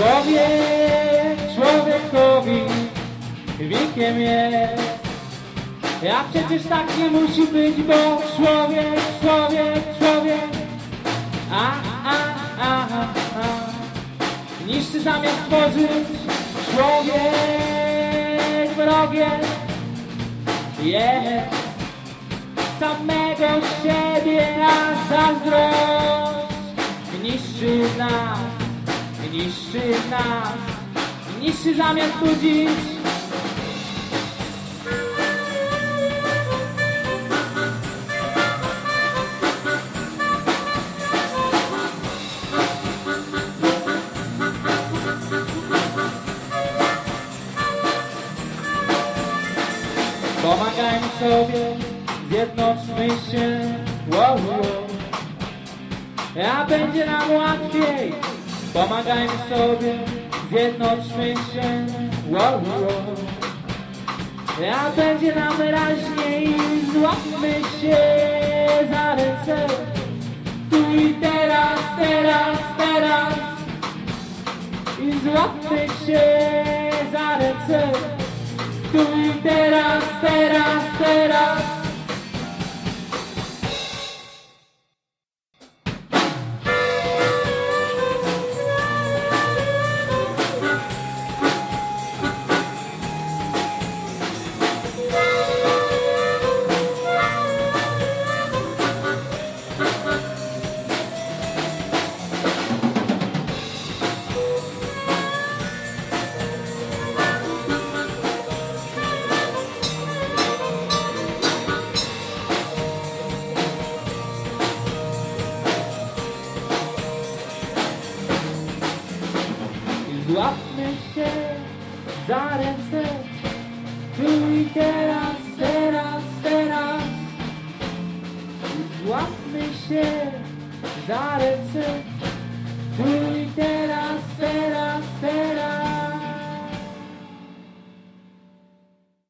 Człowiek człowiekowi wikiem jest. A przecież tak nie musi być, bo człowiek, człowiek, człowiek. A, a, a, a, a. Niszczy zamiast tworzyć człowiek wrogiem jest samego siebie, a zazdrość niszczy nas, niszczy nas, niszczy zamiast budzić. Pomagajmy sobie, zjednoczmy się, wow, wow. A będzie nam łatwiej. Pomagajmy sobie, zjednoczmy się, wow, wow. A będzie nam wyraźniej, złapmy się za ręce. Tu i teraz, teraz, teraz. I złapmy się za ręce. Tu i teraz, teraz, teraz. I złapmy się za ręce. Tu i teraz, teraz, teraz I złapmy się za ręce. Tu i teraz, teraz